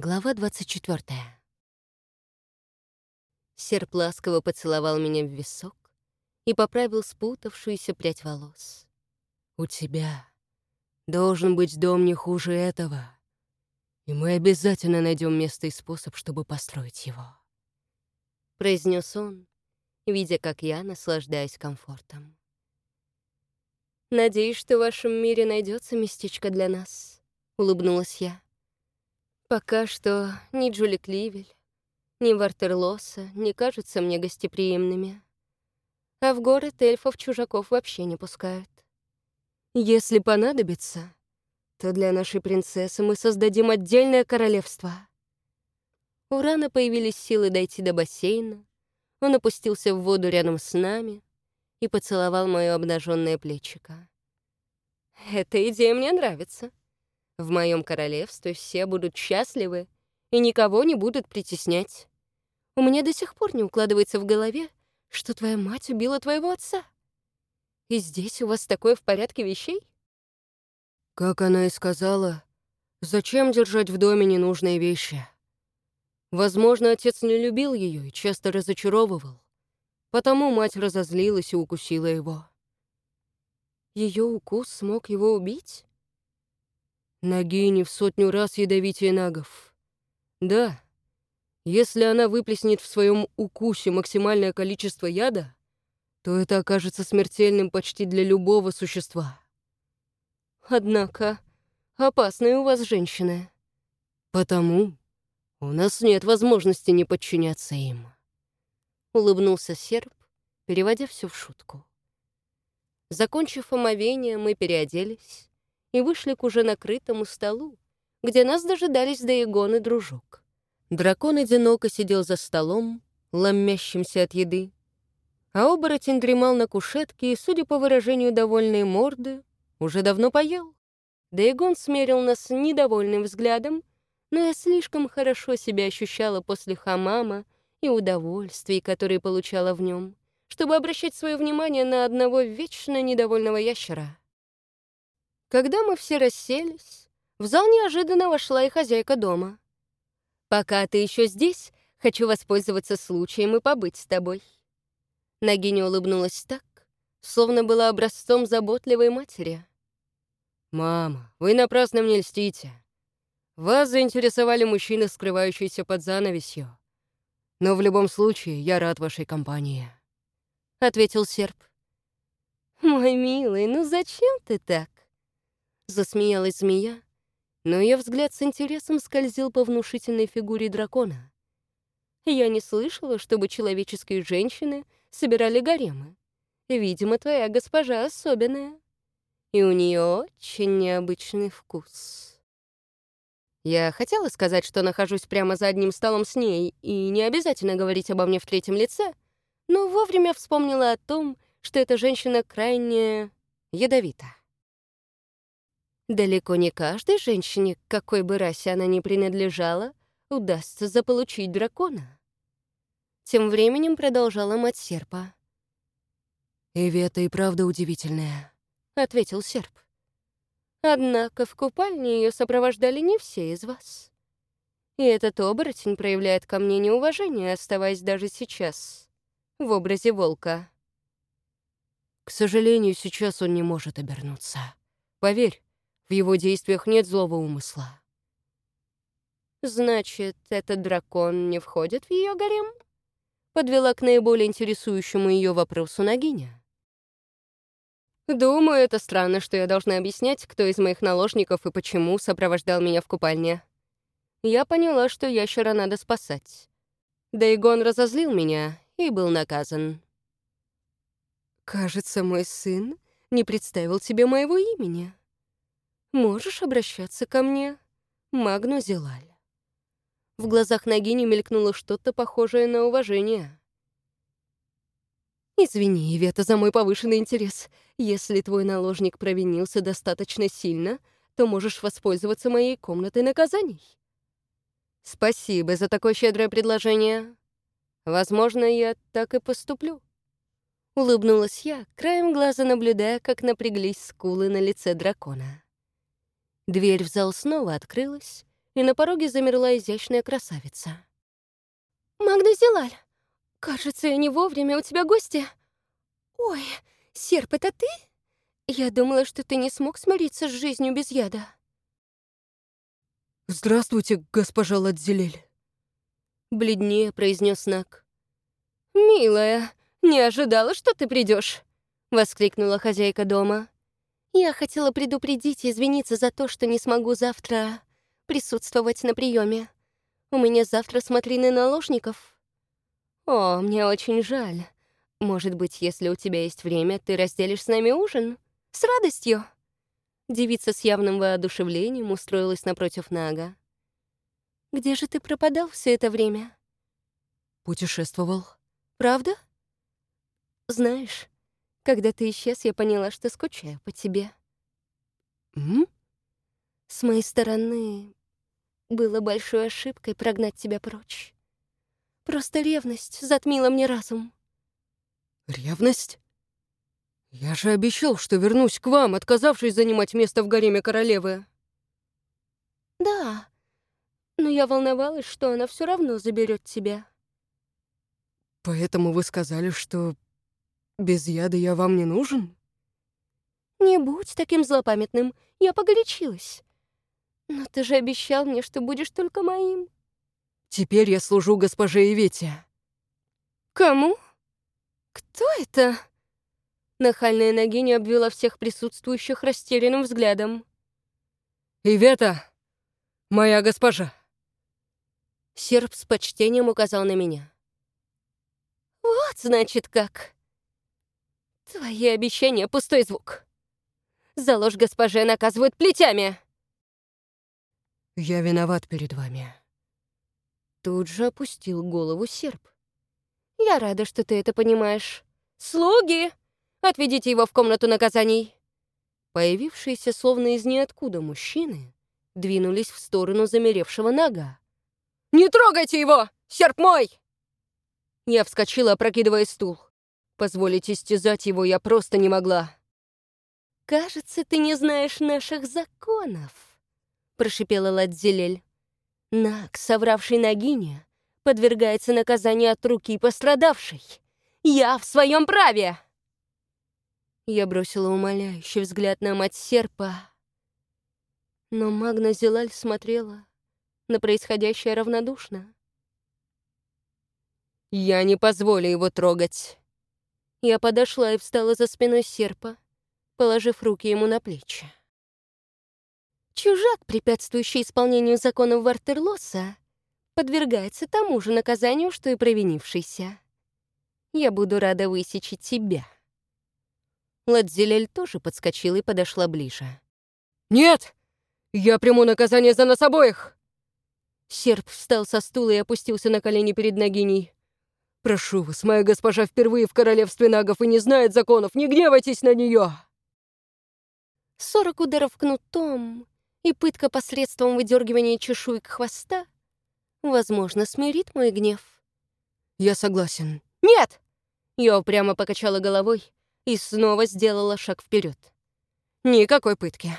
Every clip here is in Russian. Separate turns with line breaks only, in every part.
Глава 24. Серп ласково поцеловал меня в висок и поправил спутавшуюся прядь волос. «У тебя должен быть дом не хуже этого, и мы обязательно найдем место и способ, чтобы построить его», — произнес он, видя, как я наслаждаюсь комфортом. «Надеюсь, что в вашем мире найдется местечко для нас», — улыбнулась я. Пока что ни Джулик Ливель, ни Вартерлоса не кажутся мне гостеприимными. А в город эльфов-чужаков вообще не пускают. Если понадобится, то для нашей принцессы мы создадим отдельное королевство. У Рана появились силы дойти до бассейна. Он опустился в воду рядом с нами и поцеловал мое обнаженное плечико. «Эта идея мне нравится», в моем королевстве все будут счастливы и никого не будут притеснять. У меня до сих пор не укладывается в голове, что твоя мать убила твоего отца. И здесь у вас такое в порядке вещей? Как она и сказала, зачем держать в доме ненужные вещи? Возможно, отец не любил ее и часто разочаровывал. Потому мать разозлилась и укусила его. Ее укус смог его убить? Нагини в сотню раз ядовитее нагов. Да, если она выплеснет в своем укусе максимальное количество яда, то это окажется смертельным почти для любого существа. Однако, опасные у вас женщины. Потому у нас нет возможности не подчиняться им. Улыбнулся серп, переводя все в шутку. Закончив омовение, мы переоделись и вышли к уже накрытому столу, где нас дожидались Даегон и дружок. Дракон одиноко сидел за столом, ломящимся от еды, а оборотень дремал на кушетке и, судя по выражению довольной морды, уже давно поел. Даегон смерил нас недовольным взглядом, но я слишком хорошо себя ощущала после хамама и удовольствий, которые получала в нем, чтобы обращать свое внимание на одного вечно недовольного ящера. Когда мы все расселись, в зал неожиданно вошла и хозяйка дома. «Пока ты еще здесь, хочу воспользоваться случаем и побыть с тобой». Нагиня улыбнулась так, словно была образцом заботливой матери. «Мама, вы напрасно мне льстите. Вас заинтересовали мужчины, скрывающиеся под занавесью. Но в любом случае я рад вашей компании», — ответил серп. «Мой милый, ну зачем ты так? Засмеялась змея, но ее взгляд с интересом скользил по внушительной фигуре дракона. Я не слышала, чтобы человеческие женщины собирали гаремы. Видимо, твоя госпожа особенная. И у нее очень необычный вкус. Я хотела сказать, что нахожусь прямо за одним столом с ней, и не обязательно говорить обо мне в третьем лице, но вовремя вспомнила о том, что эта женщина крайне ядовита. Далеко не каждой женщине, какой бы расе она ни принадлежала, удастся заполучить дракона. Тем временем продолжала мать серпа. «Ивета и правда удивительная», — ответил серп. «Однако в купальне ее сопровождали не все из вас. И этот оборотень проявляет ко мне неуважение, оставаясь даже сейчас в образе волка». «К сожалению, сейчас он не может обернуться. Поверь, в его действиях нет злого умысла. «Значит, этот дракон не входит в ее гарем?» Подвела к наиболее интересующему ее вопросу Нагиня. «Думаю, это странно, что я должна объяснять, кто из моих наложников и почему сопровождал меня в купальне. Я поняла, что ящера надо спасать. Да Игон разозлил меня и был наказан. «Кажется, мой сын не представил тебе моего имени», Можешь обращаться ко мне, Магну Зелаль. В глазах Нагини мелькнуло что-то похожее на уважение. «Извини, Ивета, за мой повышенный интерес. Если твой наложник провинился достаточно сильно, то можешь воспользоваться моей комнатой наказаний». «Спасибо за такое щедрое предложение. Возможно, я так и поступлю». Улыбнулась я, краем глаза наблюдая, как напряглись скулы на лице дракона. Дверь в зал снова открылась, и на пороге замерла изящная красавица. «Магна Зелаль, кажется, я не вовремя, у тебя гости?» «Ой, Серп, это ты? Я думала, что ты не смог смириться с жизнью без яда».
«Здравствуйте, госпожа Ладзелель», —
бледнее произнес Нак. «Милая, не ожидала, что ты придешь, воскликнула хозяйка дома. «Я хотела предупредить и извиниться за то, что не смогу завтра присутствовать на приеме. У меня завтра смотрины наложников». «О, мне очень жаль. Может быть, если у тебя есть время, ты разделишь с нами ужин? С радостью!» Девица с явным воодушевлением устроилась напротив Нага. «Где же ты пропадал все это время?»
«Путешествовал».
«Правда?» «Знаешь, когда ты исчез, я поняла, что скучаю по тебе».
«М?»
«С моей стороны, было большой ошибкой прогнать тебя прочь. Просто ревность затмила мне разум».
«Ревность? Я же обещал, что вернусь к вам, отказавшись занимать место в гареме королевы».
«Да, но я волновалась, что она все равно заберет тебя».
«Поэтому вы сказали, что без яда я вам не нужен?»
«Не будь таким злопамятным, я погорячилась. Но ты же обещал мне, что будешь только моим».
«Теперь я служу госпоже Ивете».
«Кому? Кто это?» Нахальная Нагиня обвела всех присутствующих растерянным взглядом.
«Ивета, моя госпожа!»
Серб с почтением указал на меня. «Вот, значит, как!» «Твои обещания — пустой звук. За ложь госпоже наказывают плетями!»
«Я виноват перед вами».
Тут же опустил голову серп. «Я рада, что ты это понимаешь. Слуги! Отведите его в комнату наказаний!» Появившиеся словно из ниоткуда мужчины двинулись в сторону замеревшего нога. «Не трогайте его! Серп мой!» Я вскочила, опрокидывая стул. Позволить истязать его я просто не могла. «Кажется, ты не знаешь наших законов», прошипела Ладзелель. Наг, совравший Нагине, подвергается наказанию от руки пострадавшей. Я в своем праве!» Я бросила умоляющий взгляд на мать серпа, но Магна Зелаль смотрела на происходящее равнодушно. «Я не позволю его трогать!» Я подошла и встала за спиной серпа, положив руки ему на плечи. Чужак, препятствующий исполнению законов Вартерлоса, подвергается тому же наказанию, что и провинившийся. Я буду рада высечь тебя. Ладзелель тоже подскочила и подошла ближе.
«Нет! Я приму наказание за нас обоих!»
Серп встал со стула и опустился на колени перед Нагиней.
«Прошу вас, моя госпожа впервые в королевстве нагов и не знает законов, не гневайтесь на нее!»
Сорок ударов кнутом и пытка посредством выдергивания чешуек хвоста, возможно, смирит мой гнев.
Я согласен.
Нет! Я упрямо покачала головой и снова сделала шаг вперед. Никакой пытки.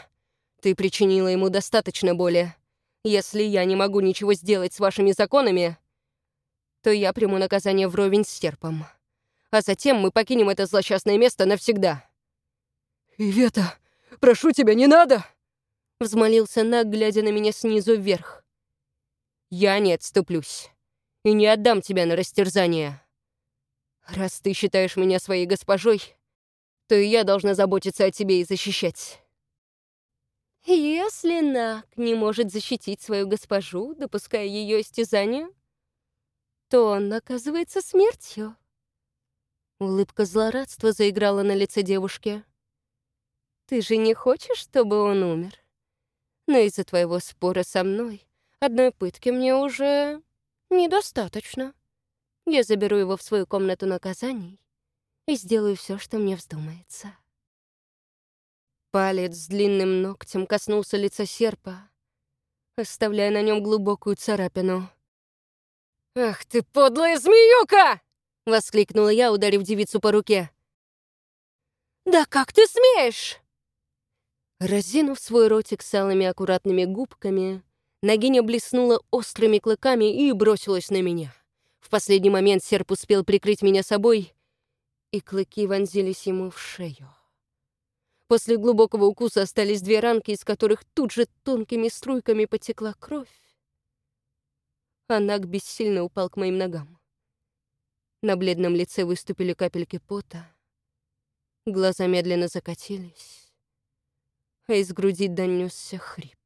Ты причинила ему достаточно боли. Если я не могу ничего сделать с вашими законами, то я приму наказание вровень с серпом. А затем мы покинем это злосчастное место навсегда.
«Ивета, прошу тебя, не надо!»
Взмолился Наг, глядя на меня снизу вверх. «Я не отступлюсь и не отдам тебя на растерзание. Раз ты считаешь меня своей госпожой, то и я должна заботиться о тебе и защищать». Если Наг не может защитить свою госпожу, допуская ее истязанию, то он наказывается смертью. Улыбка злорадства заиграла на лице девушки. «Ты же не хочешь, чтобы он умер?» но из-за твоего спора со мной одной пытки мне уже недостаточно. Я заберу его в свою комнату наказаний и сделаю все, что мне вздумается. Палец с длинным ногтем коснулся лица серпа, оставляя на нем глубокую царапину. «Ах ты, подлая змеюка!» — воскликнула я, ударив девицу по руке. «Да как ты смеешь?» Разинув свой ротик с алыми аккуратными губками, Нагиня блеснула острыми клыками и бросилась на меня. В последний момент серп успел прикрыть меня собой, и клыки вонзились ему в шею. После глубокого укуса остались две ранки, из которых тут же тонкими струйками потекла кровь. Анак бессильно упал к моим ногам. На бледном лице выступили капельки пота, глаза медленно закатились, а из груди донесся хрип.